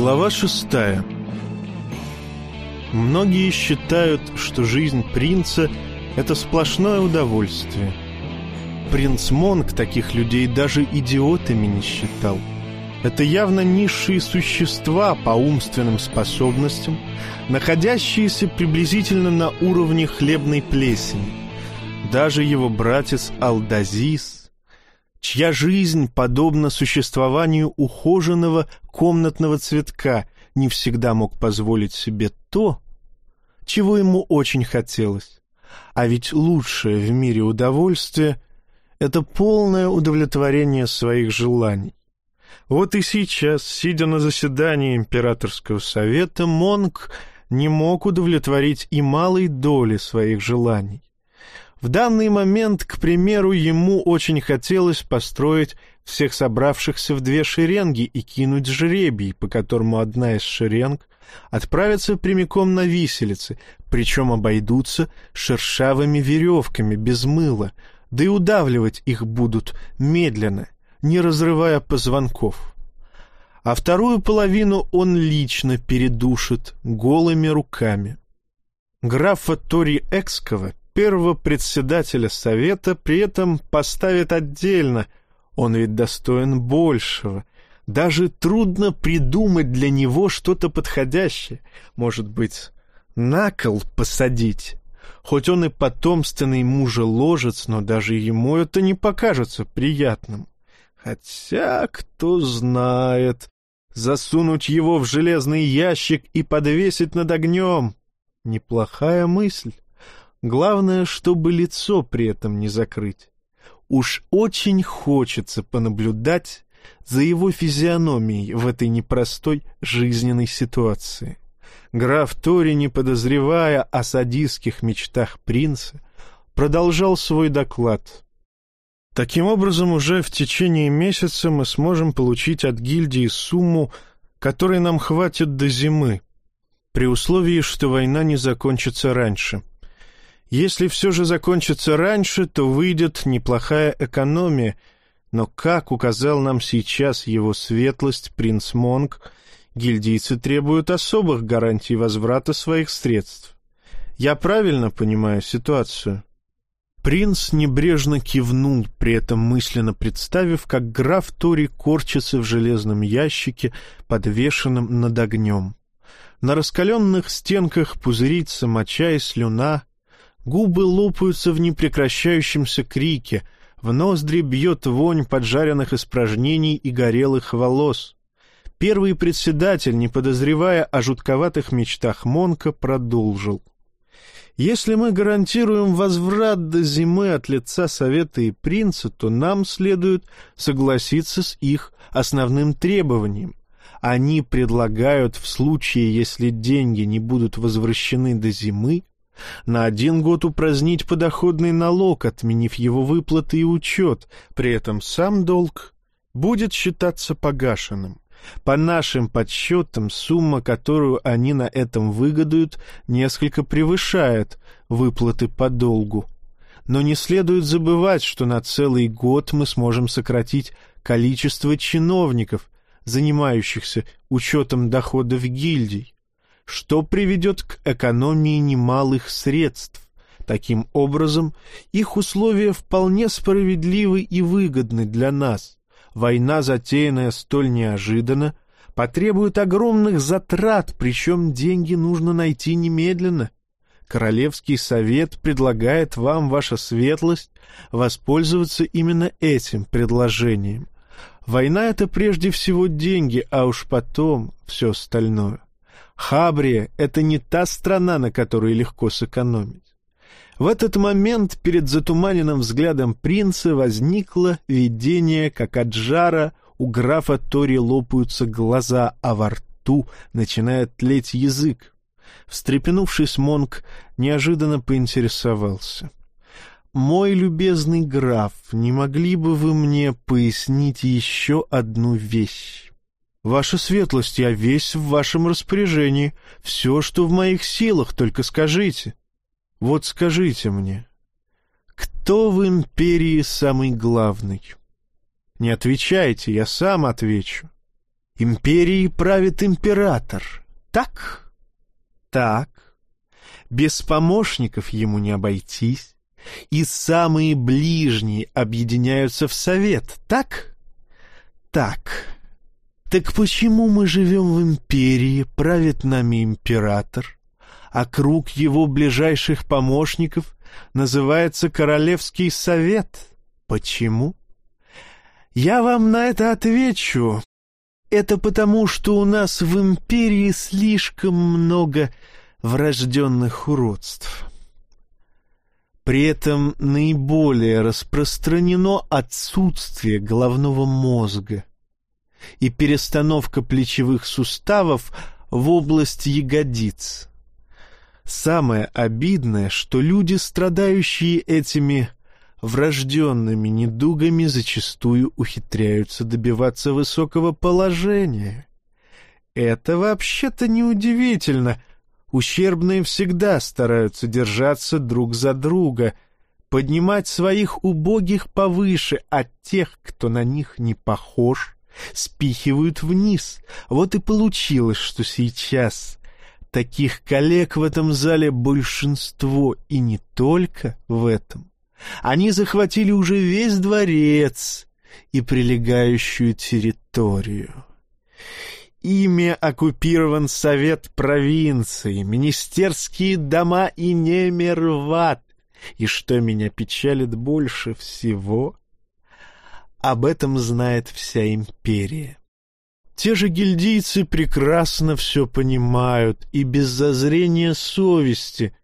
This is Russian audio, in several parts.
Глава шестая Многие считают, что жизнь принца — это сплошное удовольствие. Принц Монг таких людей даже идиотами не считал. Это явно низшие существа по умственным способностям, находящиеся приблизительно на уровне хлебной плесени. Даже его братец Алдазис — чья жизнь подобна существованию ухоженного комнатного цветка, не всегда мог позволить себе то, чего ему очень хотелось. А ведь лучшее в мире удовольствие — это полное удовлетворение своих желаний. Вот и сейчас, сидя на заседании императорского совета, Монк не мог удовлетворить и малой доли своих желаний. В данный момент, к примеру, ему очень хотелось построить всех собравшихся в две шеренги и кинуть жребий, по которому одна из шеренг отправится прямиком на виселицы, причем обойдутся шершавыми веревками без мыла, да и удавливать их будут медленно, не разрывая позвонков. А вторую половину он лично передушит голыми руками. Графа Тори Экского первого председателя совета при этом поставит отдельно. Он ведь достоин большего. Даже трудно придумать для него что-то подходящее. Может быть, на кол посадить? Хоть он и потомственный мужеложец, но даже ему это не покажется приятным. Хотя, кто знает, засунуть его в железный ящик и подвесить над огнем — неплохая мысль. Главное, чтобы лицо при этом не закрыть. Уж очень хочется понаблюдать за его физиономией в этой непростой жизненной ситуации. Граф Тори, не подозревая о садистских мечтах принца, продолжал свой доклад. Таким образом, уже в течение месяца мы сможем получить от гильдии сумму, которой нам хватит до зимы, при условии, что война не закончится раньше — если все же закончится раньше, то выйдет неплохая экономия, но, как указал нам сейчас его светлость принц Монг, гильдийцы требуют особых гарантий возврата своих средств. Я правильно понимаю ситуацию?» Принц небрежно кивнул, при этом мысленно представив, как граф Тори корчится в железном ящике, подвешенном над огнем. На раскаленных стенках пузырится моча и слюна, Губы лопаются в непрекращающемся крике, в ноздри бьет вонь поджаренных испражнений и горелых волос. Первый председатель, не подозревая о жутковатых мечтах Монка, продолжил. «Если мы гарантируем возврат до зимы от лица Совета и Принца, то нам следует согласиться с их основным требованием. Они предлагают в случае, если деньги не будут возвращены до зимы, на один год упразднить подоходный налог, отменив его выплаты и учет, при этом сам долг будет считаться погашенным. По нашим подсчетам, сумма, которую они на этом выгодуют, несколько превышает выплаты по долгу. Но не следует забывать, что на целый год мы сможем сократить количество чиновников, занимающихся учетом доходов гильдий что приведет к экономии немалых средств. Таким образом, их условия вполне справедливы и выгодны для нас. Война, затеянная столь неожиданно, потребует огромных затрат, причем деньги нужно найти немедленно. Королевский совет предлагает вам, ваша светлость, воспользоваться именно этим предложением. Война — это прежде всего деньги, а уж потом все остальное. Хабрия — это не та страна, на которой легко сэкономить. В этот момент перед затуманенным взглядом принца возникло видение, как от жара у графа Тори лопаются глаза, а во рту начинает тлеть язык. Встрепенувшись, Монк неожиданно поинтересовался. «Мой любезный граф, не могли бы вы мне пояснить еще одну вещь?» «Ваша светлость, я весь в вашем распоряжении. Все, что в моих силах, только скажите». «Вот скажите мне, кто в империи самый главный?» «Не отвечайте, я сам отвечу. Империей правит император. Так? Так. Без помощников ему не обойтись. И самые ближние объединяются в совет. Так? Так. Так почему мы живем в империи, правит нами император, а круг его ближайших помощников называется Королевский совет? Почему? Я вам на это отвечу. Это потому, что у нас в империи слишком много врожденных уродств. При этом наиболее распространено отсутствие головного мозга и перестановка плечевых суставов в область ягодиц. Самое обидное, что люди, страдающие этими врожденными недугами зачастую ухитряются добиваться высокого положения. Это вообще-то неудивительно. Ущербные всегда стараются держаться друг за друга, поднимать своих убогих повыше, а тех, кто на них не похож, спихивают вниз. Вот и получилось, что сейчас таких коллег в этом зале большинство, и не только в этом. Они захватили уже весь дворец и прилегающую территорию. Ими оккупирован Совет провинции, министерские дома и Немерват. И что меня печалит больше всего, об этом знает вся империя. Те же гильдийцы прекрасно все понимают и без зазрения совести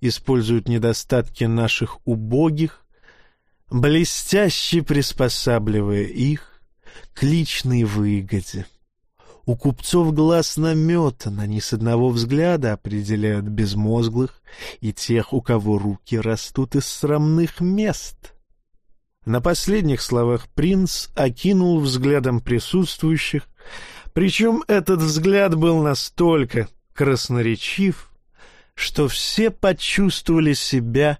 используют недостатки наших убогих, блестяще приспосабливая их к личной выгоде. У купцов глаз наметан, они с одного взгляда определяют безмозглых и тех, у кого руки растут из срамных мест. На последних словах принц окинул взглядом присутствующих, причем этот взгляд был настолько красноречив, что все почувствовали себя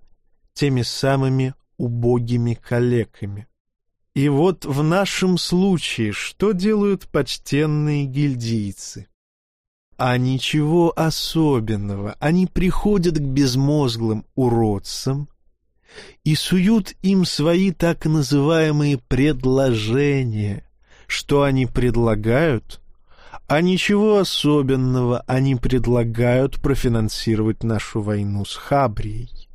теми самыми убогими калеками. И вот в нашем случае что делают почтенные гильдийцы? А ничего особенного, они приходят к безмозглым уродцам и суют им свои так называемые предложения. Что они предлагают? А ничего особенного они предлагают профинансировать нашу войну с Хабрией.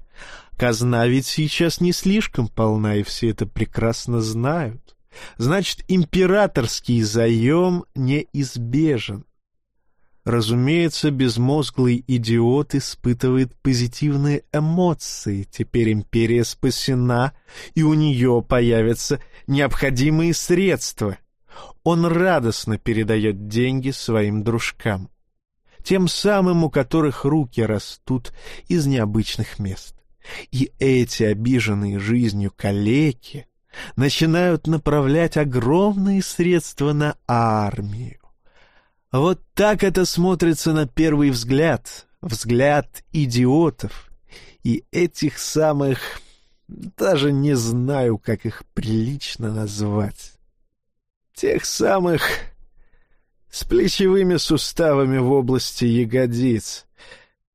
Казна ведь сейчас не слишком полна, и все это прекрасно знают. Значит, императорский заем неизбежен. Разумеется, безмозглый идиот испытывает позитивные эмоции. Теперь империя спасена, и у нее появятся необходимые средства — он радостно передает деньги своим дружкам, тем самым, у которых руки растут из необычных мест. И эти обиженные жизнью калеки начинают направлять огромные средства на армию. Вот так это смотрится на первый взгляд, взгляд идиотов, и этих самых, даже не знаю, как их прилично назвать. Тех самых с плечевыми суставами в области ягодиц.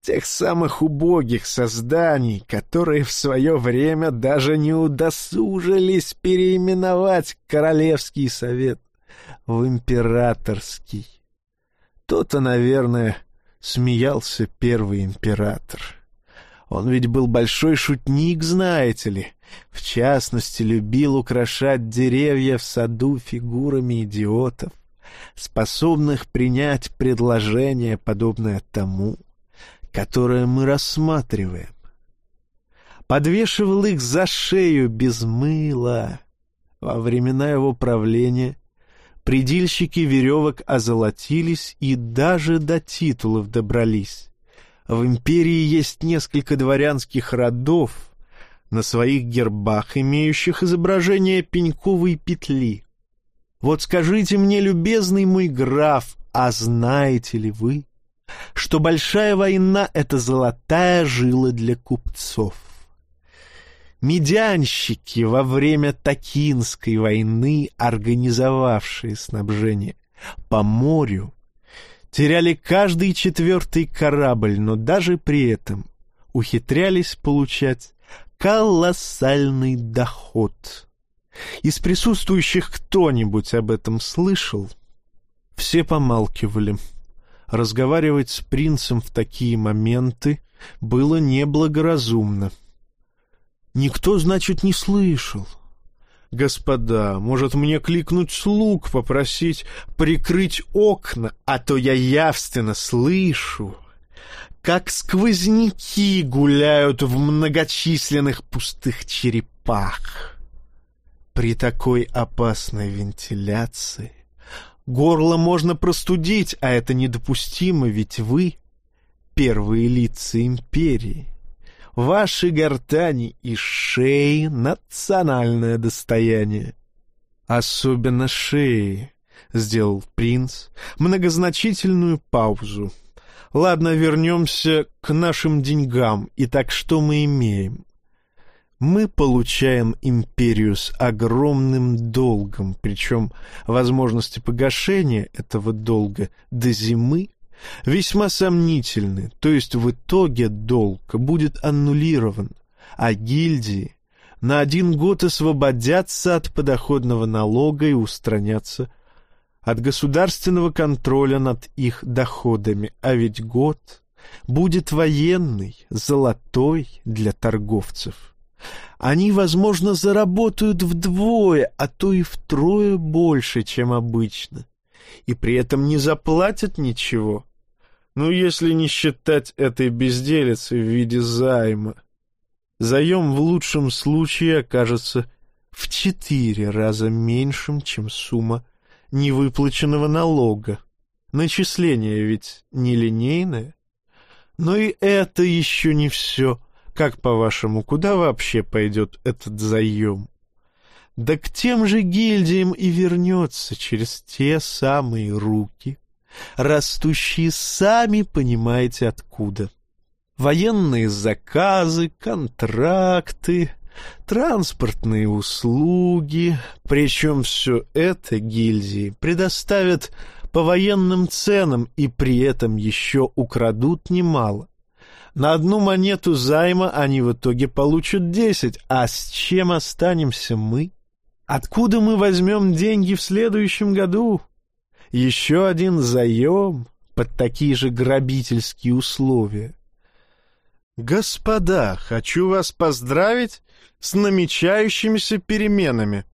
Тех самых убогих созданий, которые в свое время даже не удосужились переименовать Королевский совет в Императорский. То-то, наверное, смеялся первый император. Он ведь был большой шутник, знаете ли. В частности, любил украшать деревья в саду фигурами идиотов, способных принять предложение, подобное тому, которое мы рассматриваем. Подвешивал их за шею без мыла. Во времена его правления предильщики веревок озолотились и даже до титулов добрались. В империи есть несколько дворянских родов, на своих гербах, имеющих изображение пеньковой петли. Вот скажите мне, любезный мой граф, а знаете ли вы, что большая война — это золотая жила для купцов? Медянщики во время Токинской войны, организовавшие снабжение по морю, теряли каждый четвертый корабль, но даже при этом ухитрялись получать колоссальный доход. Из присутствующих кто-нибудь об этом слышал? Все помалкивали. Разговаривать с принцем в такие моменты было неблагоразумно. Никто, значит, не слышал. Господа, может мне кликнуть слуг, попросить прикрыть окна, а то я явственно слышу, как сквозняки гуляют в многочисленных пустых черепах. При такой опасной вентиляции горло можно простудить, а это недопустимо, ведь вы — первые лица империи. Ваши гортани и шеи — национальное достояние. Особенно шеи, — сделал принц многозначительную паузу. Ладно, вернемся к нашим деньгам. Итак, что мы имеем? Мы получаем империю с огромным долгом, причем возможности погашения этого долга до зимы весьма сомнительны, то есть в итоге долг будет аннулирован, а гильдии на один год освободятся от подоходного налога и устранятся от государственного контроля над их доходами, а ведь год будет военный, золотой для торговцев. Они, возможно, заработают вдвое, а то и втрое больше, чем обычно, и при этом не заплатят ничего, ну, если не считать этой безделицы в виде займа. Заем в лучшем случае окажется в четыре раза меньшим, чем сумма невыплаченного налога. Начисление ведь нелинейное. Но и это еще не все. Как, по-вашему, куда вообще пойдет этот заем? Да к тем же гильдиям и вернется через те самые руки, растущие сами понимаете откуда. Военные заказы, контракты, транспортные услуги, причем все это гильдии предоставят по военным ценам и при этом еще украдут немало. На одну монету займа они в итоге получат десять, а с чем останемся мы? Откуда мы возьмем деньги в следующем году? Еще один заем под такие же грабительские условия. Господа, хочу вас поздравить с намечающимися переменами.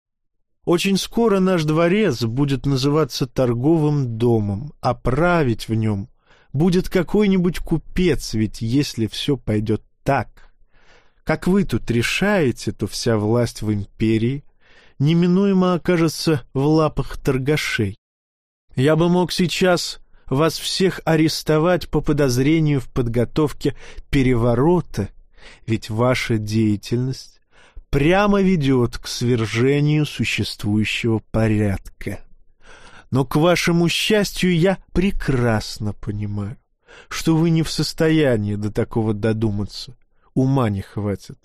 Очень скоро наш дворец будет называться торговым домом, а править в нем будет какой-нибудь купец, ведь если все пойдет так, как вы тут решаете, то вся власть в империи неминуемо окажется в лапах торгашей. Я бы мог сейчас вас всех арестовать по подозрению в подготовке переворота, ведь ваша деятельность прямо ведет к свержению существующего порядка. Но, к вашему счастью, я прекрасно понимаю, что вы не в состоянии до такого додуматься, ума не хватит.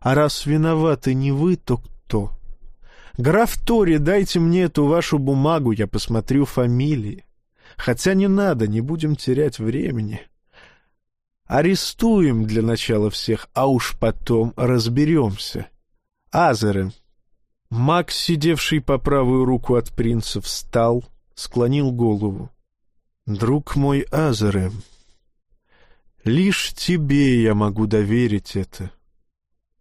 А раз виноваты не вы, то кто? «Граф Тори, дайте мне эту вашу бумагу, я посмотрю фамилии. Хотя не надо, не будем терять времени. Арестуем для начала всех, а уж потом разберемся. Азеры». Макс, сидевший по правую руку от принца, встал, склонил голову. «Друг мой Азеры, лишь тебе я могу доверить это.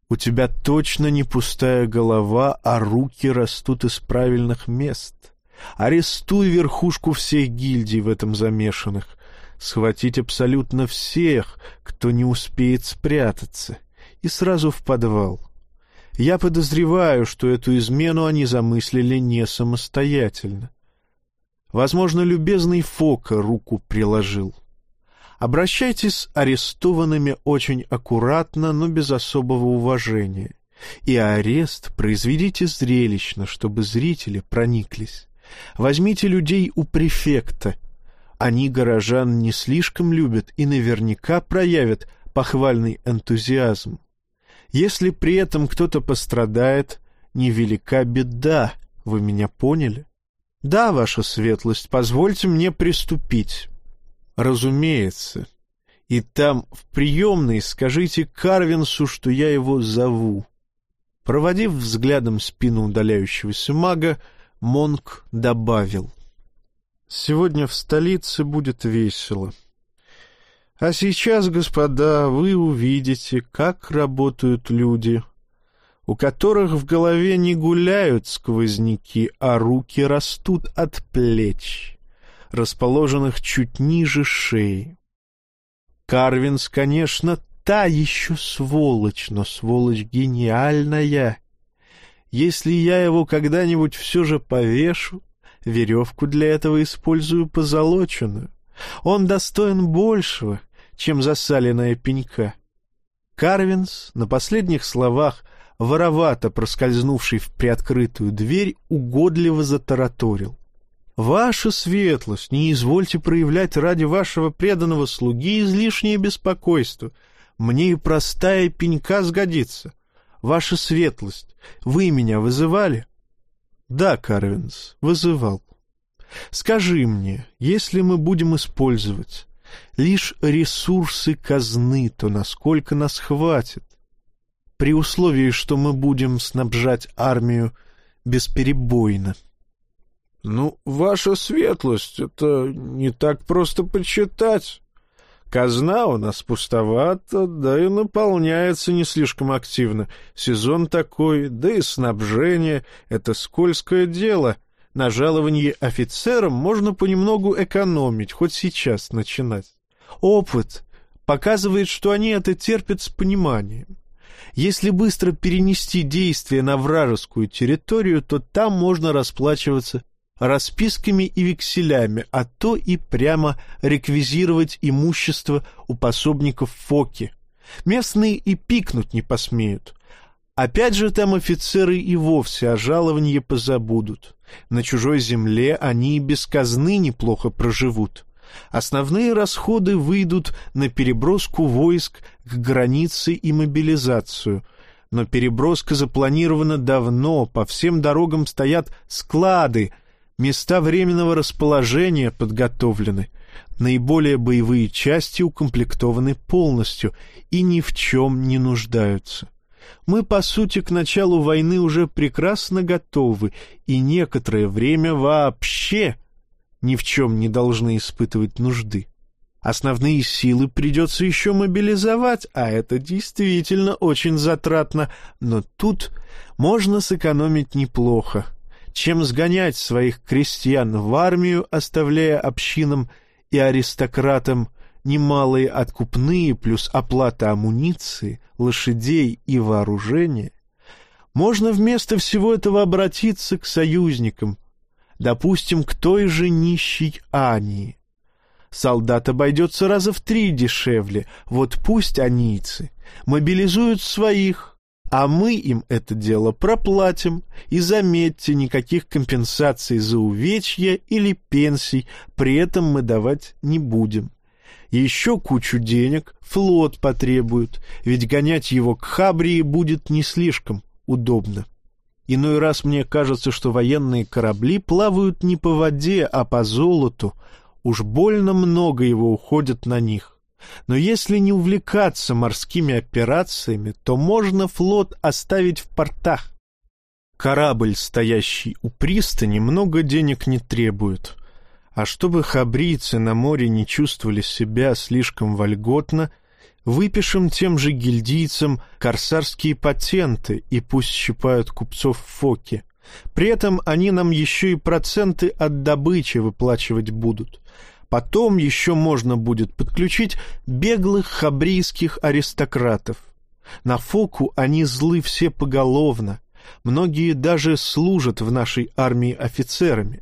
У тебя точно не пустая голова, а руки растут из правильных мест. Арестуй верхушку всех гильдий в этом замешанных. Схватить абсолютно всех, кто не успеет спрятаться. И сразу в подвал. Я подозреваю, что эту измену они замыслили не самостоятельно. Возможно, любезный Фока руку приложил. Обращайтесь с арестованными очень аккуратно, но без особого уважения. И арест произведите зрелищно, чтобы зрители прониклись. Возьмите людей у префекта. Они горожан не слишком любят и наверняка проявят похвальный энтузиазм. Если при этом кто-то пострадает, невелика беда, вы меня поняли? «Да, ваша светлость, позвольте мне приступить». «Разумеется. И там, в приемной, скажите Карвинсу, что я его зову». Проводив взглядом спину удаляющегося мага, Монк добавил. «Сегодня в столице будет весело. А сейчас, господа, вы увидите, как работают люди» у которых в голове не гуляют сквозняки, а руки растут от плеч, расположенных чуть ниже шеи. Карвинс, конечно, та еще сволочь, но сволочь гениальная. Если я его когда-нибудь все же повешу, веревку для этого использую позолоченную. Он достоин большего, чем засаленная пенька. Карвинс на последних словах — воровато проскользнувший в приоткрытую дверь, угодливо затараторил. «Ваша светлость, не извольте проявлять ради вашего преданного слуги излишнее беспокойство. Мне и простая пенька сгодится. Ваша светлость, вы меня вызывали?» «Да, Карвинс, вызывал. Скажи мне, если мы будем использовать лишь ресурсы казны, то насколько нас хватит? при условии, что мы будем снабжать армию бесперебойно. — Ну, ваша светлость, это не так просто почитать. Казна у нас пустовата, да и наполняется не слишком активно. Сезон такой, да и снабжение — это скользкое дело. На жаловании офицерам можно понемногу экономить, хоть сейчас начинать. Опыт показывает, что они это терпят с пониманием. Если быстро перенести действие на вражескую территорию, то там можно расплачиваться расписками и векселями, а то и прямо реквизировать имущество у пособников Фоки. Местные и пикнуть не посмеют. Опять же, там офицеры и вовсе о жаловании позабудут. На чужой земле они и без казны неплохо проживут. Основные расходы выйдут на переброску войск к границе и мобилизацию. Но переброска запланирована давно, по всем дорогам стоят склады, места временного расположения подготовлены. Наиболее боевые части укомплектованы полностью и ни в чем не нуждаются. Мы, по сути, к началу войны уже прекрасно готовы и некоторое время вообще ни в чем не должны испытывать нужды. Основные силы придется еще мобилизовать, а это действительно очень затратно, но тут можно сэкономить неплохо. Чем сгонять своих крестьян в армию, оставляя общинам и аристократам немалые откупные плюс оплата амуниции, лошадей и вооружения, можно вместо всего этого обратиться к союзникам, допустим, к той же нищей Ании. Солдат обойдется раза в три дешевле, вот пусть анийцы мобилизуют своих, а мы им это дело проплатим, и заметьте, никаких компенсаций за увечья или пенсий при этом мы давать не будем. Еще кучу денег флот потребует, ведь гонять его к Хабрии будет не слишком удобно. Иной раз мне кажется, что военные корабли плавают не по воде, а по золоту. Уж больно много его уходит на них. Но если не увлекаться морскими операциями, то можно флот оставить в портах. Корабль, стоящий у пристани, много денег не требует. А чтобы хабрийцы на море не чувствовали себя слишком вольготно — Выпишем тем же гильдийцам корсарские патенты и пусть щипают купцов в фоке. При этом они нам еще и проценты от добычи выплачивать будут. Потом еще можно будет подключить беглых хабрийских аристократов. На фоку они злы все поголовно. Многие даже служат в нашей армии офицерами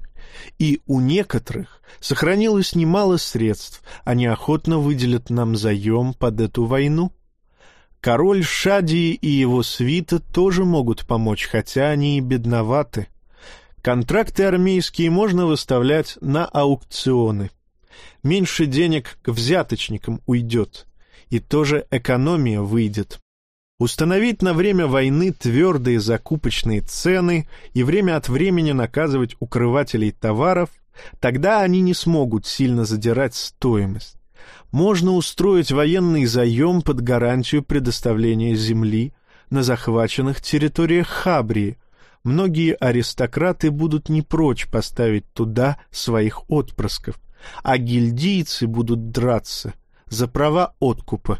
и у некоторых сохранилось немало средств, они охотно выделят нам заем под эту войну. Король Шадии и его свита тоже могут помочь, хотя они и бедноваты. Контракты армейские можно выставлять на аукционы. Меньше денег к взяточникам уйдет, и тоже экономия выйдет. Установить на время войны твердые закупочные цены и время от времени наказывать укрывателей товаров, тогда они не смогут сильно задирать стоимость. Можно устроить военный заем под гарантию предоставления земли на захваченных территориях Хабрии. Многие аристократы будут не прочь поставить туда своих отпрысков, а гильдийцы будут драться за права откупа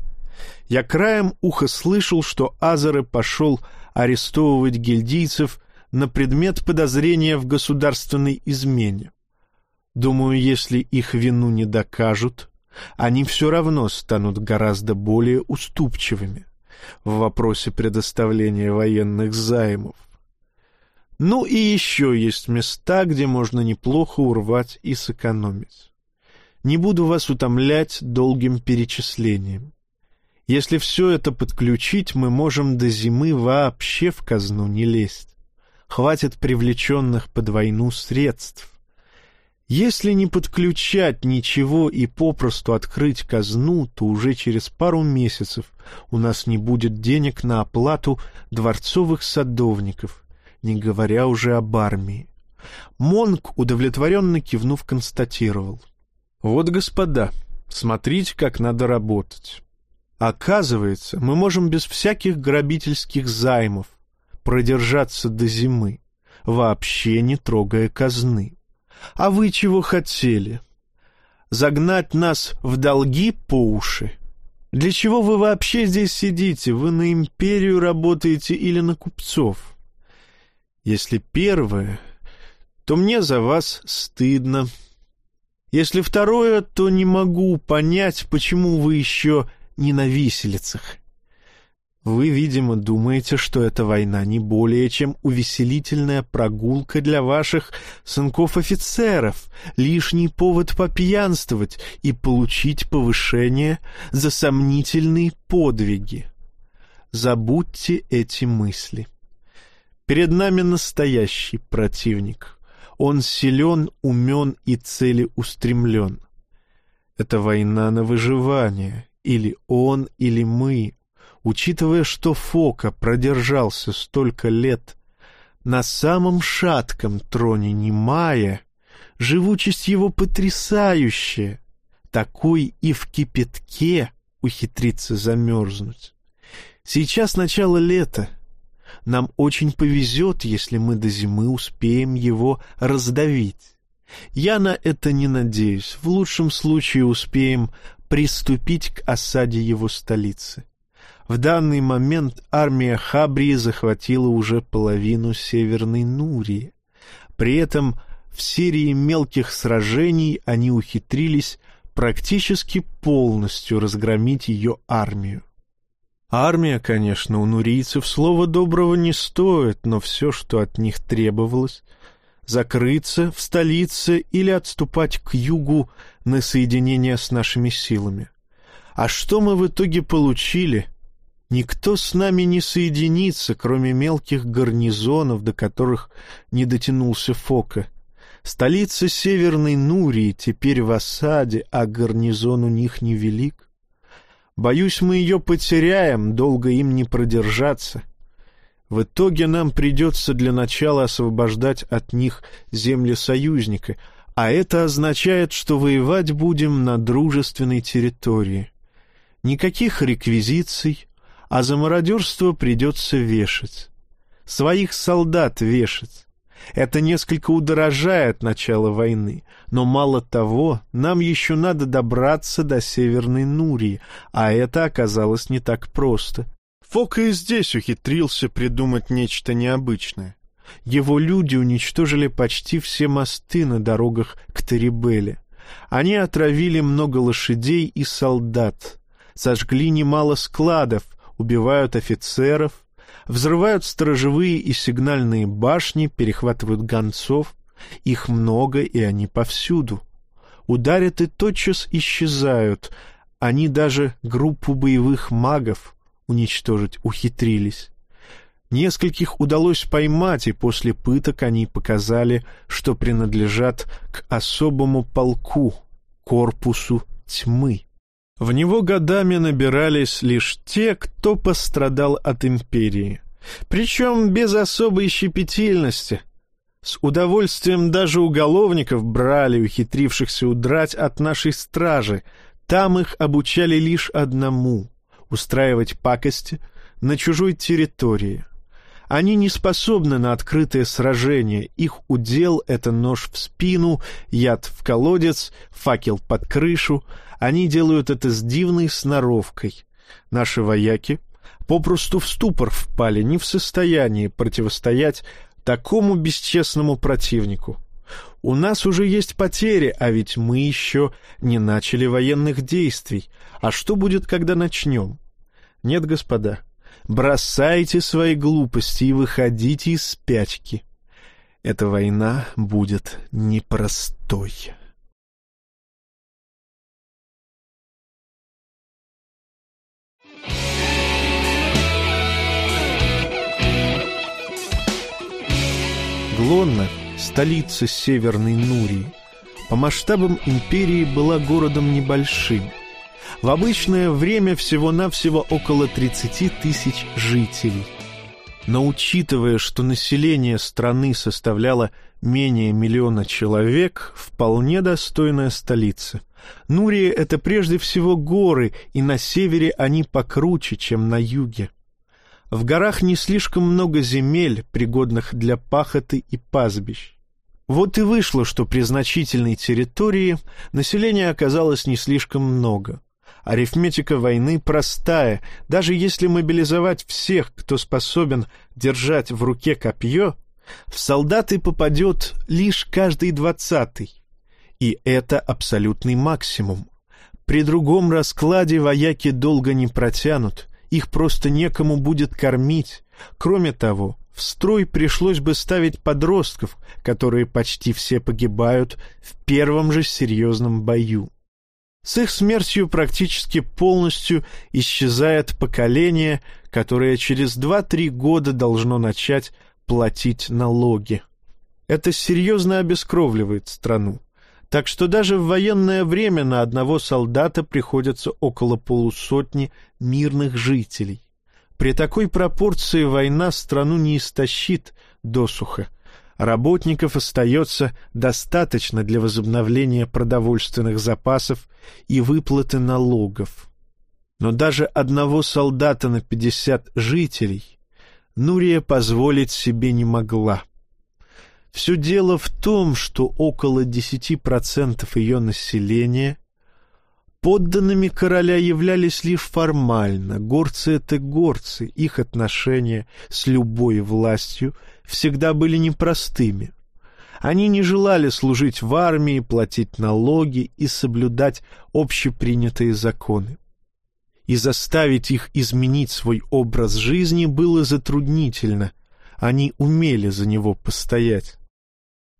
я краем уха слышал, что Азаре пошел арестовывать гильдийцев на предмет подозрения в государственной измене. Думаю, если их вину не докажут, они все равно станут гораздо более уступчивыми в вопросе предоставления военных займов. Ну и еще есть места, где можно неплохо урвать и сэкономить. Не буду вас утомлять долгим перечислением. Если все это подключить, мы можем до зимы вообще в казну не лезть. Хватит привлеченных под войну средств. Если не подключать ничего и попросту открыть казну, то уже через пару месяцев у нас не будет денег на оплату дворцовых садовников, не говоря уже об армии. Монк, удовлетворенно кивнув, констатировал. «Вот, господа, смотрите, как надо работать. Оказывается, мы можем без всяких грабительских займов продержаться до зимы, вообще не трогая казны. А вы чего хотели? Загнать нас в долги по уши? Для чего вы вообще здесь сидите? Вы на империю работаете или на купцов? Если первое, то мне за вас стыдно. Если второе, то не могу понять, почему вы еще не на виселицах. Вы, видимо, думаете, что эта война не более чем увеселительная прогулка для ваших сынков-офицеров, лишний повод попьянствовать и получить повышение за сомнительные подвиги. Забудьте эти мысли. Перед нами настоящий противник. Он силен, умен и целеустремлен. Это война на выживание, или он, или мы, учитывая, что Фока продержался столько лет на самом шатком троне Немая, живучесть его потрясающая, такой и в кипятке ухитрится замерзнуть. Сейчас начало лета. Нам очень повезет, если мы до зимы успеем его раздавить. Я на это не надеюсь. В лучшем случае успеем приступить к осаде его столицы. В данный момент армия Хабрии захватила уже половину Северной Нурии. При этом в серии мелких сражений они ухитрились практически полностью разгромить ее армию. Армия, конечно, у нурийцев слова доброго не стоит, но все, что от них требовалось, закрыться в столице или отступать к югу на соединение с нашими силами. А что мы в итоге получили? Никто с нами не соединится, кроме мелких гарнизонов, до которых не дотянулся Фока. Столица Северной Нурии теперь в осаде, а гарнизон у них невелик. Боюсь, мы ее потеряем, долго им не продержаться. В итоге нам придется для начала освобождать от них земли союзника, а это означает, что воевать будем на дружественной территории. Никаких реквизиций, а за мародерство придется вешать. Своих солдат вешать. Это несколько удорожает начало войны, но мало того, нам еще надо добраться до Северной Нурии, а это оказалось не так просто. Фока и здесь ухитрился придумать нечто необычное. Его люди уничтожили почти все мосты на дорогах к Терибеле. Они отравили много лошадей и солдат, сожгли немало складов, убивают офицеров, взрывают сторожевые и сигнальные башни, перехватывают гонцов. Их много, и они повсюду. Ударят и тотчас исчезают. Они даже группу боевых магов уничтожить ухитрились. Нескольких удалось поймать, и после пыток они показали, что принадлежат к особому полку, корпусу тьмы. В него годами набирались лишь те, кто пострадал от империи. Причем без особой щепетильности. С удовольствием даже уголовников брали, ухитрившихся удрать от нашей стражи. Там их обучали лишь одному — устраивать пакости на чужой территории. Они не способны на открытое сражение. Их удел — это нож в спину, яд в колодец, факел под крышу. Они делают это с дивной сноровкой. Наши вояки попросту в ступор впали, не в состоянии противостоять такому бесчестному противнику. У нас уже есть потери, а ведь мы еще не начали военных действий. А что будет, когда начнем? Нет, господа, бросайте свои глупости и выходите из спячки. Эта война будет непростой. Глонна, столица Северной Нурии, по масштабам империи была городом небольшим. В обычное время всего-навсего около 30 тысяч жителей. Но учитывая, что население страны составляло менее миллиона человек, вполне достойная столица. Нурия — это прежде всего горы, и на севере они покруче, чем на юге. В горах не слишком много земель, пригодных для пахоты и пастбищ. Вот и вышло, что при значительной территории населения оказалось не слишком много. Арифметика войны простая. Даже если мобилизовать всех, кто способен держать в руке копье, в солдаты попадет лишь каждый двадцатый. И это абсолютный максимум. При другом раскладе вояки долго не протянут, их просто некому будет кормить. Кроме того, в строй пришлось бы ставить подростков, которые почти все погибают в первом же серьезном бою. С их смертью практически полностью исчезает поколение, которое через 2-3 года должно начать платить налоги. Это серьезно обескровливает страну. Так что даже в военное время на одного солдата приходится около полусотни мирных жителей. При такой пропорции война страну не истощит досуха. Работников остается достаточно для возобновления продовольственных запасов и выплаты налогов. Но даже одного солдата на пятьдесят жителей Нурия позволить себе не могла. Все дело в том, что около 10% ее населения подданными короля являлись лишь формально. Горцы — это горцы, их отношения с любой властью всегда были непростыми. Они не желали служить в армии, платить налоги и соблюдать общепринятые законы. И заставить их изменить свой образ жизни было затруднительно. Они умели за него постоять.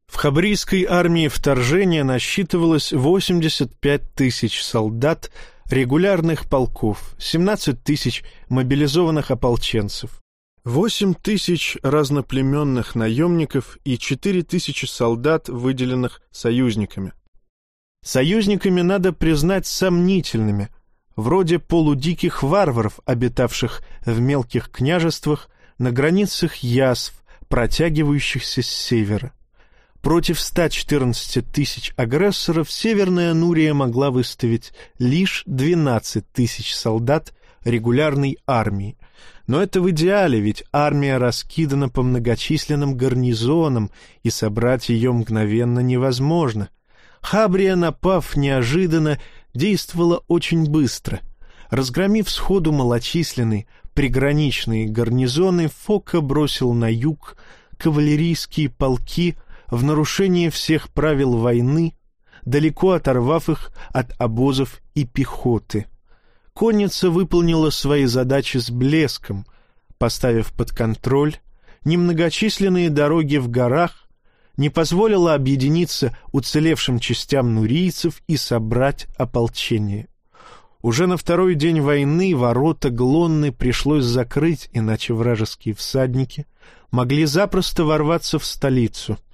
В хабрийской армии вторжения насчитывалось 85 тысяч солдат регулярных полков, 17 тысяч мобилизованных ополченцев, 8 тысяч разноплеменных наемников и 4 тысячи солдат, выделенных союзниками. Союзниками надо признать сомнительными, вроде полудиких варваров, обитавших в мелких княжествах на границах язв, протягивающихся с севера. Против 114 тысяч агрессоров Северная Нурия могла выставить лишь 12 тысяч солдат регулярной армии. Но это в идеале, ведь армия раскидана по многочисленным гарнизонам, и собрать ее мгновенно невозможно. Хабрия, напав неожиданно, действовала очень быстро. Разгромив сходу малочисленные приграничные гарнизоны, Фока бросил на юг кавалерийские полки — в нарушение всех правил войны, далеко оторвав их от обозов и пехоты. Конница выполнила свои задачи с блеском, поставив под контроль немногочисленные дороги в горах, не позволила объединиться уцелевшим частям нурийцев и собрать ополчение. Уже на второй день войны ворота Глонны пришлось закрыть, иначе вражеские всадники могли запросто ворваться в столицу —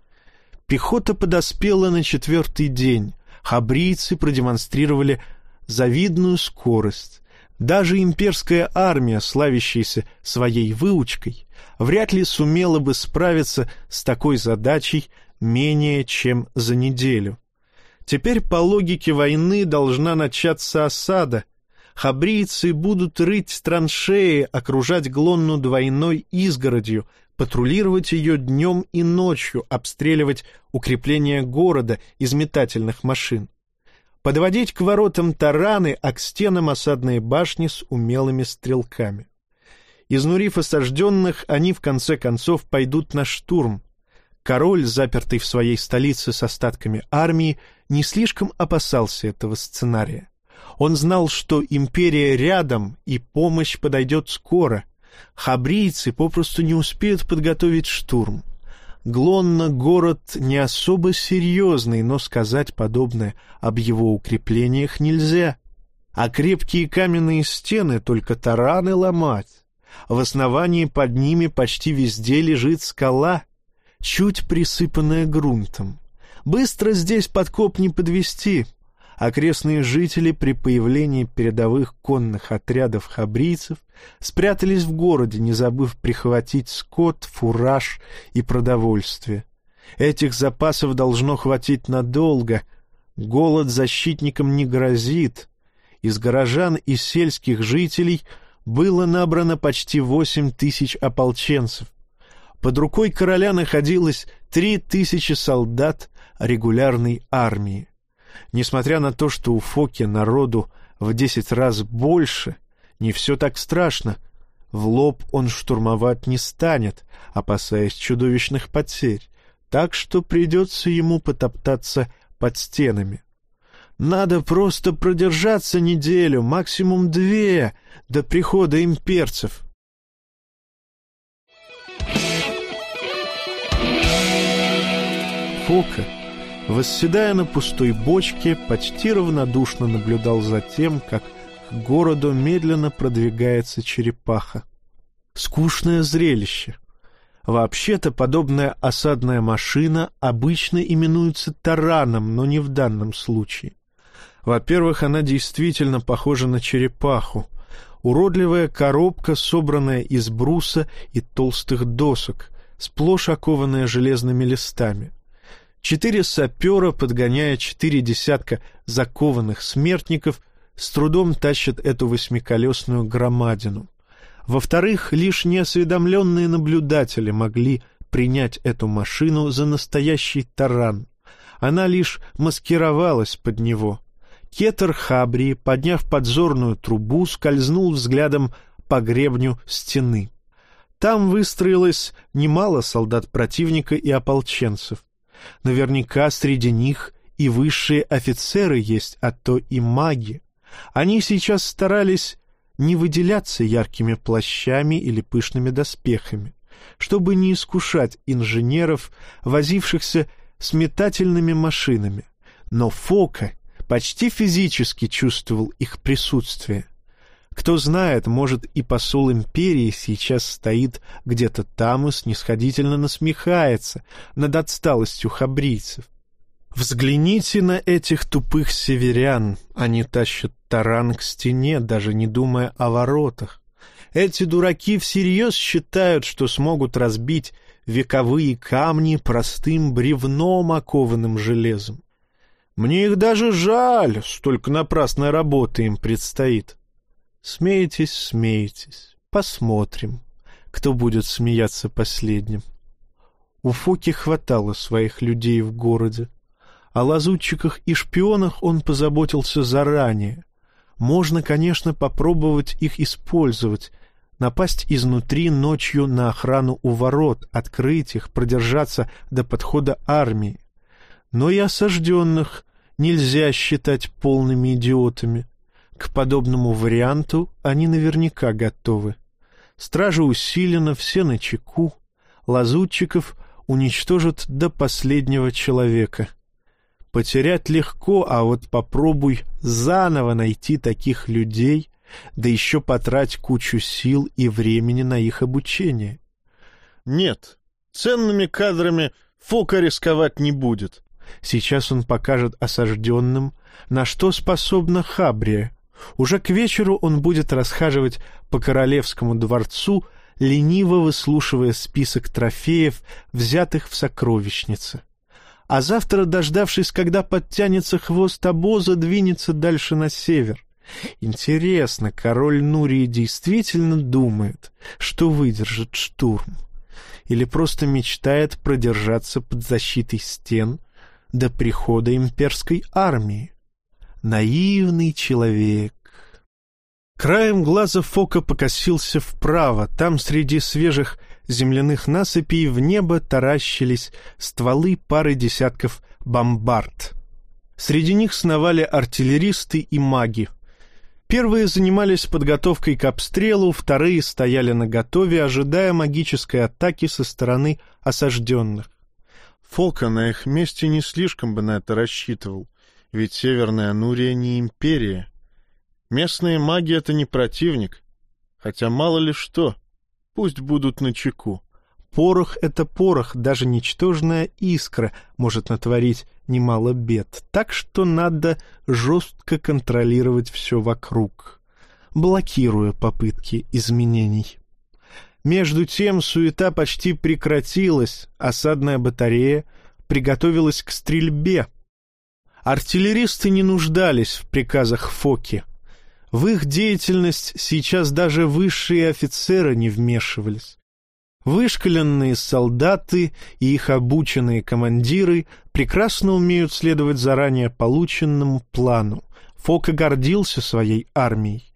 Пехота подоспела на четвертый день. Хабрийцы продемонстрировали завидную скорость. Даже имперская армия, славящаяся своей выучкой, вряд ли сумела бы справиться с такой задачей менее чем за неделю. Теперь по логике войны должна начаться осада. Хабрийцы будут рыть траншеи, окружать Глонну двойной изгородью, патрулировать ее днем и ночью, обстреливать укрепления города из метательных машин подводить к воротам тараны, а к стенам осадные башни с умелыми стрелками. Изнурив осажденных, они в конце концов пойдут на штурм. Король, запертый в своей столице с остатками армии, не слишком опасался этого сценария. Он знал, что империя рядом, и помощь подойдет скоро. Хабрийцы попросту не успеют подготовить штурм. Глонна — город не особо серьезный, но сказать подобное об его укреплениях нельзя. А крепкие каменные стены только тараны ломать. В основании под ними почти везде лежит скала, чуть присыпанная грунтом. Быстро здесь подкоп не подвести — окрестные жители при появлении передовых конных отрядов хабрийцев спрятались в городе, не забыв прихватить скот, фураж и продовольствие. Этих запасов должно хватить надолго. Голод защитникам не грозит. Из горожан и сельских жителей было набрано почти восемь тысяч ополченцев. Под рукой короля находилось три тысячи солдат регулярной армии. Несмотря на то, что у Фоки народу в десять раз больше, не все так страшно. В лоб он штурмовать не станет, опасаясь чудовищных потерь, так что придется ему потоптаться под стенами. Надо просто продержаться неделю, максимум две, до прихода имперцев. Фока восседая на пустой бочке, почти равнодушно наблюдал за тем, как к городу медленно продвигается черепаха. Скучное зрелище. Вообще-то подобная осадная машина обычно именуется тараном, но не в данном случае. Во-первых, она действительно похожа на черепаху. Уродливая коробка, собранная из бруса и толстых досок, сплошь окованная железными листами — Четыре сапера, подгоняя четыре десятка закованных смертников, с трудом тащат эту восьмиколесную громадину. Во-вторых, лишь неосведомленные наблюдатели могли принять эту машину за настоящий таран. Она лишь маскировалась под него. Кетер Хабри, подняв подзорную трубу, скользнул взглядом по гребню стены. Там выстроилось немало солдат противника и ополченцев. Наверняка среди них и высшие офицеры есть, а то и маги. Они сейчас старались не выделяться яркими плащами или пышными доспехами, чтобы не искушать инженеров, возившихся с метательными машинами. Но Фока почти физически чувствовал их присутствие. Кто знает, может, и посол империи сейчас стоит где-то там и снисходительно насмехается над отсталостью хабрийцев. Взгляните на этих тупых северян. Они тащат таран к стене, даже не думая о воротах. Эти дураки всерьез считают, что смогут разбить вековые камни простым бревном, окованным железом. Мне их даже жаль, столько напрасной работы им предстоит. Смеетесь, смеетесь. Посмотрим, кто будет смеяться последним. У Фоки хватало своих людей в городе. О лазутчиках и шпионах он позаботился заранее. Можно, конечно, попробовать их использовать, напасть изнутри ночью на охрану у ворот, открыть их, продержаться до подхода армии. Но и осажденных нельзя считать полными идиотами. К подобному варианту они наверняка готовы. Стража усилена, все на чеку. Лазутчиков уничтожат до последнего человека. Потерять легко, а вот попробуй заново найти таких людей, да еще потрать кучу сил и времени на их обучение. Нет, ценными кадрами Фока рисковать не будет. Сейчас он покажет осажденным, на что способна Хабрия. Уже к вечеру он будет расхаживать по королевскому дворцу, лениво выслушивая список трофеев, взятых в сокровищнице. А завтра, дождавшись, когда подтянется хвост обоза, двинется дальше на север. Интересно, король Нурии действительно думает, что выдержит штурм? Или просто мечтает продержаться под защитой стен до прихода имперской армии? Наивный человек. Краем глаза Фока покосился вправо. Там среди свежих земляных насыпей в небо таращились стволы пары десятков бомбард. Среди них сновали артиллеристы и маги. Первые занимались подготовкой к обстрелу, вторые стояли наготове, ожидая магической атаки со стороны осажденных. Фока на их месте не слишком бы на это рассчитывал — ведь Северная Нурия не империя. Местные маги — это не противник. Хотя мало ли что. Пусть будут на чеку. Порох — это порох, даже ничтожная искра может натворить немало бед. Так что надо жестко контролировать все вокруг, блокируя попытки изменений. Между тем суета почти прекратилась, осадная батарея приготовилась к стрельбе — Артиллеристы не нуждались в приказах Фоки. В их деятельность сейчас даже высшие офицеры не вмешивались. Вышкаленные солдаты и их обученные командиры прекрасно умеют следовать заранее полученному плану. Фока гордился своей армией.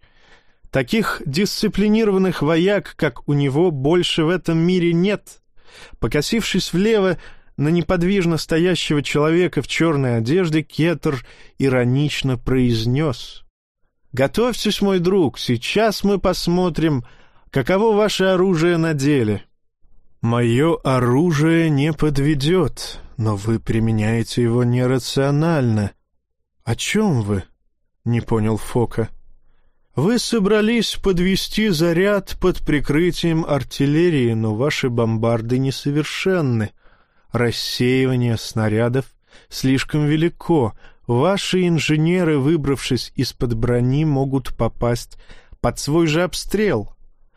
Таких дисциплинированных вояк, как у него, больше в этом мире нет. Покосившись влево, на неподвижно стоящего человека в черной одежде Кетер иронично произнес. «Готовьтесь, мой друг, сейчас мы посмотрим, каково ваше оружие на деле». «Мое оружие не подведет, но вы применяете его нерационально». «О чем вы?» — не понял Фока. «Вы собрались подвести заряд под прикрытием артиллерии, но ваши бомбарды несовершенны» рассеивание снарядов слишком велико. Ваши инженеры, выбравшись из-под брони, могут попасть под свой же обстрел.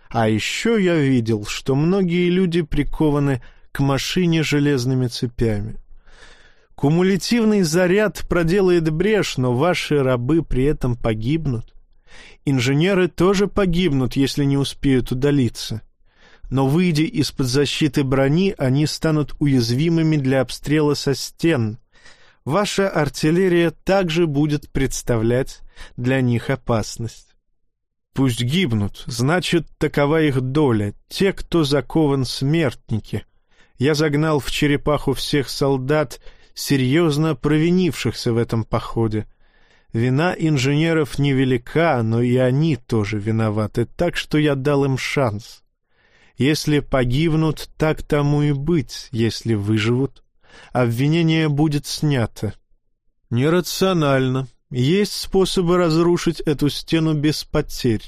А еще я видел, что многие люди прикованы к машине железными цепями. Кумулятивный заряд проделает брешь, но ваши рабы при этом погибнут. Инженеры тоже погибнут, если не успеют удалиться но, выйдя из-под защиты брони, они станут уязвимыми для обстрела со стен. Ваша артиллерия также будет представлять для них опасность. Пусть гибнут, значит, такова их доля, те, кто закован смертники. Я загнал в черепаху всех солдат, серьезно провинившихся в этом походе. Вина инженеров невелика, но и они тоже виноваты, так что я дал им шанс. Если погибнут, так тому и быть, если выживут. Обвинение будет снято. Нерационально. Есть способы разрушить эту стену без потерь.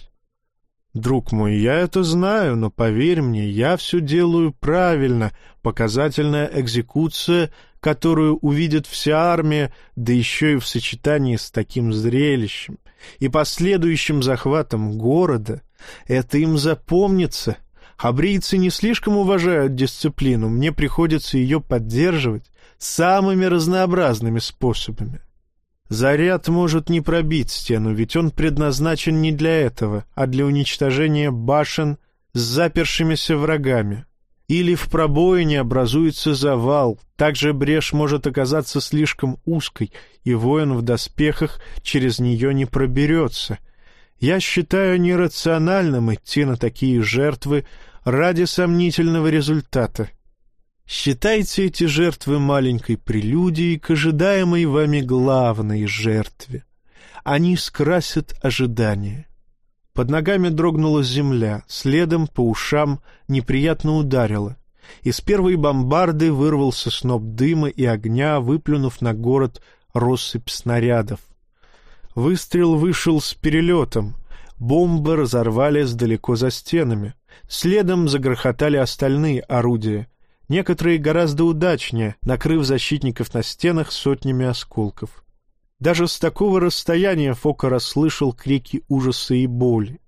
Друг мой, я это знаю, но поверь мне, я все делаю правильно. Показательная экзекуция, которую увидит вся армия, да еще и в сочетании с таким зрелищем и последующим захватом города, это им запомнится — Хабрийцы не слишком уважают дисциплину, мне приходится ее поддерживать самыми разнообразными способами. Заряд может не пробить стену, ведь он предназначен не для этого, а для уничтожения башен с запершимися врагами. Или в пробоине образуется завал, также брешь может оказаться слишком узкой, и воин в доспехах через нее не проберется. Я считаю нерациональным идти на такие жертвы, ради сомнительного результата. Считайте эти жертвы маленькой прелюдией к ожидаемой вами главной жертве. Они скрасят ожидания. Под ногами дрогнула земля, следом по ушам неприятно ударило. Из первой бомбарды вырвался сноп дыма и огня, выплюнув на город россыпь снарядов. Выстрел вышел с перелетом. Бомбы разорвались далеко за стенами. Следом загрохотали остальные орудия. некоторые гораздо удачнее, накрыв защитников на стенах сотнями осколков. Даже с такого расстояния Фока расслышал крики ужаса и боли.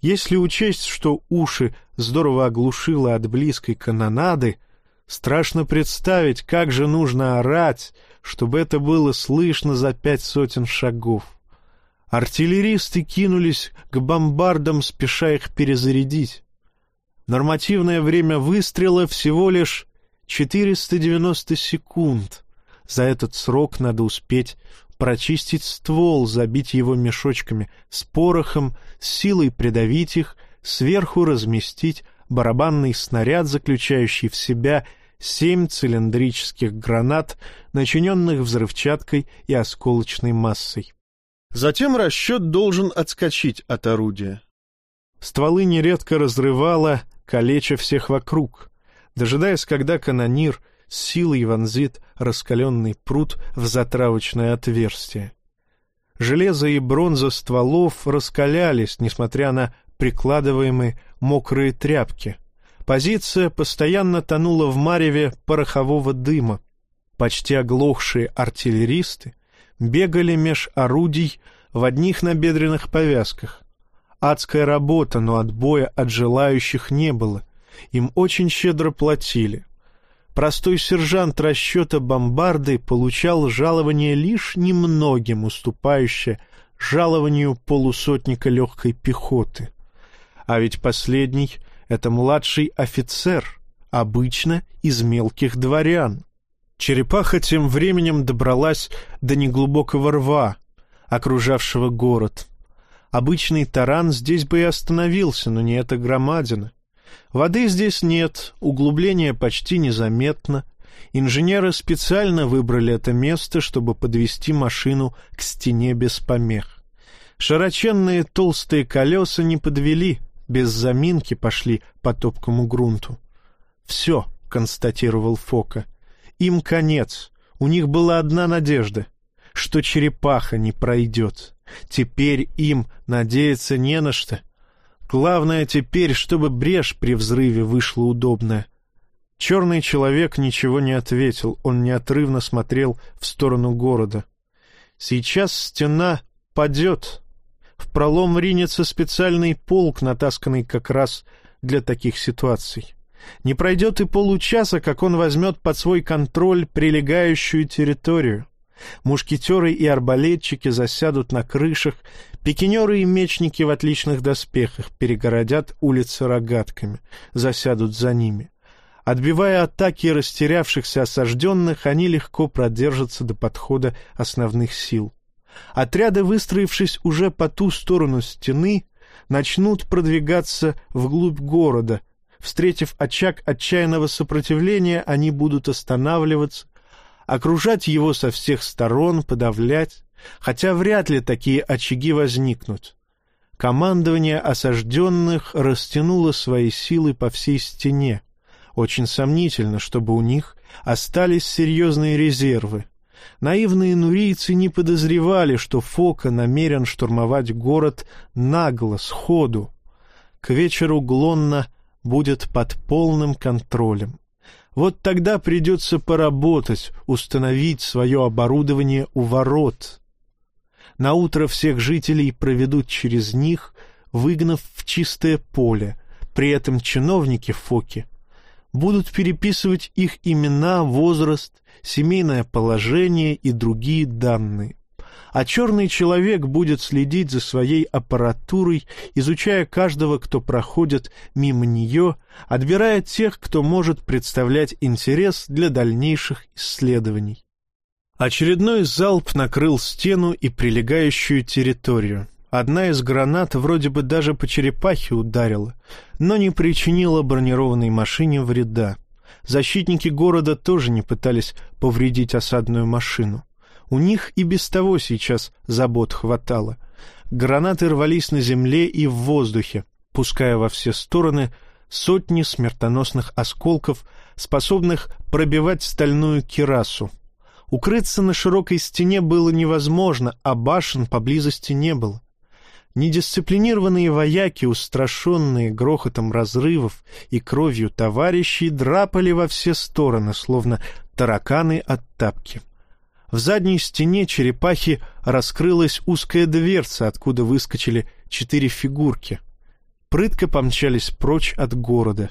Если учесть, что уши здорово оглушило от близкой канонады, страшно представить, как же нужно орать, чтобы это было слышно за пять сотен шагов. Артиллеристы кинулись к бомбардам, спеша их перезарядить. Нормативное время выстрела всего лишь 490 секунд. За этот срок надо успеть прочистить ствол, забить его мешочками с порохом, с силой придавить их, сверху разместить барабанный снаряд, заключающий в себя семь цилиндрических гранат, начиненных взрывчаткой и осколочной массой. Затем расчет должен отскочить от орудия. Стволы нередко разрывало, калеча всех вокруг. Дожидаясь, когда канонир с силой вонзит раскаленный пруд в затравочное отверстие. Железо и бронза стволов раскалялись, несмотря на прикладываемые мокрые тряпки. Позиция постоянно тонула в мареве порохового дыма. Почти оглохшие артиллеристы бегали меж орудий в одних набедренных повязках. Адская работа, но отбоя от желающих не было. Им очень щедро платили. Простой сержант расчета бомбарды получал жалование лишь немногим уступающее жалованию полусотника легкой пехоты. А ведь последний — это младший офицер, обычно из мелких дворян. Черепаха тем временем добралась до неглубокого рва, окружавшего город. Обычный таран здесь бы и остановился, но не эта громадина. Воды здесь нет, углубление почти незаметно. Инженеры специально выбрали это место, чтобы подвести машину к стене без помех. Широченные толстые колеса не подвели, без заминки пошли по топкому грунту. «Все», — констатировал Фока, — «им конец. У них была одна надежда, что черепаха не пройдет. Теперь им надеяться не на что. Главное теперь, чтобы брешь при взрыве вышла удобная. Черный человек ничего не ответил, он неотрывно смотрел в сторону города. Сейчас стена падет. В пролом ринется специальный полк, натасканный как раз для таких ситуаций. Не пройдет и получаса, как он возьмет под свой контроль прилегающую территорию. Мушкетеры и арбалетчики засядут на крышах, пикинеры и мечники в отличных доспехах перегородят улицы рогатками, засядут за ними. Отбивая атаки растерявшихся осажденных, они легко продержатся до подхода основных сил. Отряды, выстроившись уже по ту сторону стены, начнут продвигаться вглубь города. Встретив очаг отчаянного сопротивления, они будут останавливаться, окружать его со всех сторон, подавлять, хотя вряд ли такие очаги возникнут. Командование осажденных растянуло свои силы по всей стене. Очень сомнительно, чтобы у них остались серьезные резервы. Наивные нурийцы не подозревали, что Фока намерен штурмовать город нагло, сходу. К вечеру Глонна будет под полным контролем. Вот тогда придется поработать, установить свое оборудование у ворот. На утро всех жителей проведут через них, выгнав в чистое поле. При этом чиновники Фоки будут переписывать их имена, возраст, семейное положение и другие данные а черный человек будет следить за своей аппаратурой, изучая каждого, кто проходит мимо нее, отбирая тех, кто может представлять интерес для дальнейших исследований. Очередной залп накрыл стену и прилегающую территорию. Одна из гранат вроде бы даже по черепахе ударила, но не причинила бронированной машине вреда. Защитники города тоже не пытались повредить осадную машину. У них и без того сейчас забот хватало. Гранаты рвались на земле и в воздухе, пуская во все стороны сотни смертоносных осколков, способных пробивать стальную кирасу. Укрыться на широкой стене было невозможно, а башен поблизости не было. Недисциплинированные вояки, устрашенные грохотом разрывов и кровью товарищей, драпали во все стороны, словно тараканы от тапки. В задней стене черепахи раскрылась узкая дверца, откуда выскочили четыре фигурки. Прытко помчались прочь от города.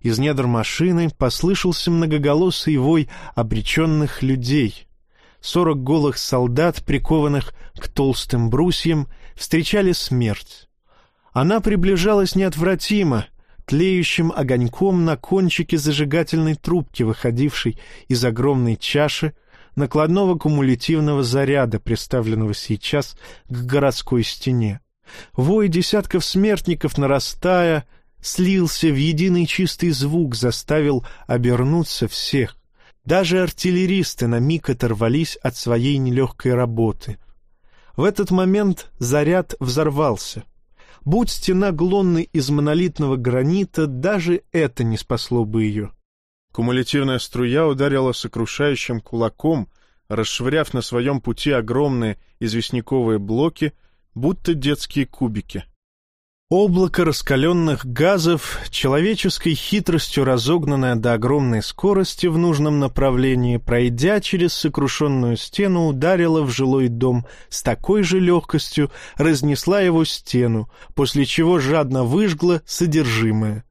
Из недр машины послышался многоголосый вой обреченных людей. Сорок голых солдат, прикованных к толстым брусьям, встречали смерть. Она приближалась неотвратимо, тлеющим огоньком на кончике зажигательной трубки, выходившей из огромной чаши, накладного кумулятивного заряда, приставленного сейчас к городской стене. Вой десятков смертников, нарастая, слился в единый чистый звук, заставил обернуться всех. Даже артиллеристы на миг оторвались от своей нелегкой работы. В этот момент заряд взорвался. Будь стена глонной из монолитного гранита, даже это не спасло бы ее. Кумулятивная струя ударила сокрушающим кулаком, расшвыряв на своем пути огромные известняковые блоки, будто детские кубики. Облако раскаленных газов, человеческой хитростью разогнанное до огромной скорости в нужном направлении, пройдя через сокрушенную стену, ударило в жилой дом с такой же легкостью, разнесла его стену, после чего жадно выжгла содержимое.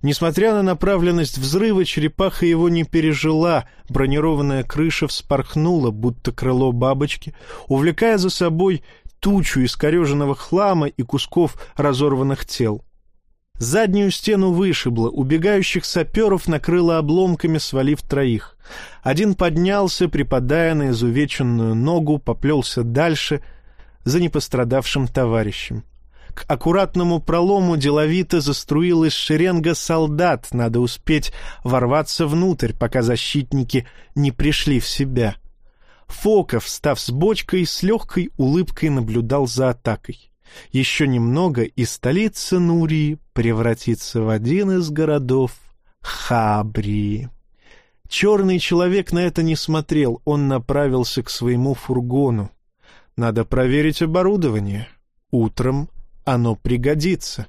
Несмотря на направленность взрыва, черепаха его не пережила, бронированная крыша вспорхнула, будто крыло бабочки, увлекая за собой тучу искореженного хлама и кусков разорванных тел. Заднюю стену вышибло, убегающих саперов накрыло обломками, свалив троих. Один поднялся, припадая на изувеченную ногу, поплелся дальше за непострадавшим товарищем. К аккуратному пролому деловито заструилась шеренга солдат, надо успеть ворваться внутрь, пока защитники не пришли в себя. — Фока, встав с бочкой, с легкой улыбкой наблюдал за атакой. Еще немного, и столица Нурии превратится в один из городов Хабри. Черный человек на это не смотрел, он направился к своему фургону. Надо проверить оборудование. Утром оно пригодится.